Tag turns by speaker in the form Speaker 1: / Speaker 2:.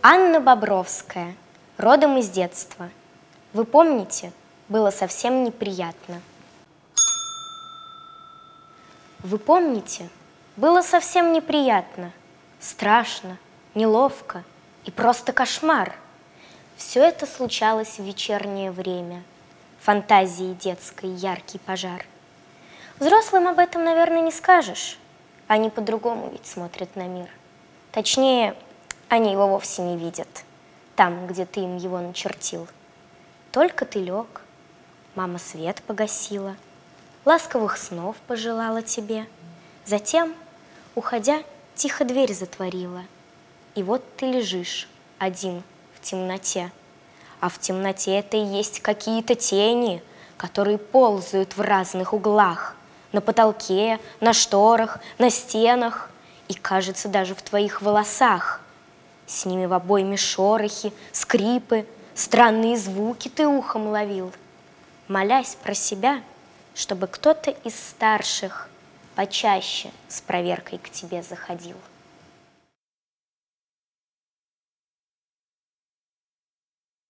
Speaker 1: Анна Бобровская, родом из детства. Вы помните, было совсем неприятно. Вы помните, было совсем неприятно, страшно, неловко и просто кошмар. Все это случалось в вечернее время. Фантазии детской яркий пожар. Взрослым об этом, наверное, не скажешь. Они по-другому ведь смотрят на мир. Точнее, они его вовсе не видят. Там, где ты им его начертил. Только ты лег, мама свет погасила, Ласковых снов пожелала тебе. Затем, уходя, тихо дверь затворила. И вот ты лежишь один в темноте. А в темноте это и есть какие-то тени, которые ползают в разных углах, на потолке, на шторах, на стенах и, кажется, даже в твоих волосах. С ними в обойме шорохи, скрипы, странные звуки ты ухом ловил, молясь про себя, чтобы кто-то из старших почаще с проверкой к тебе заходил.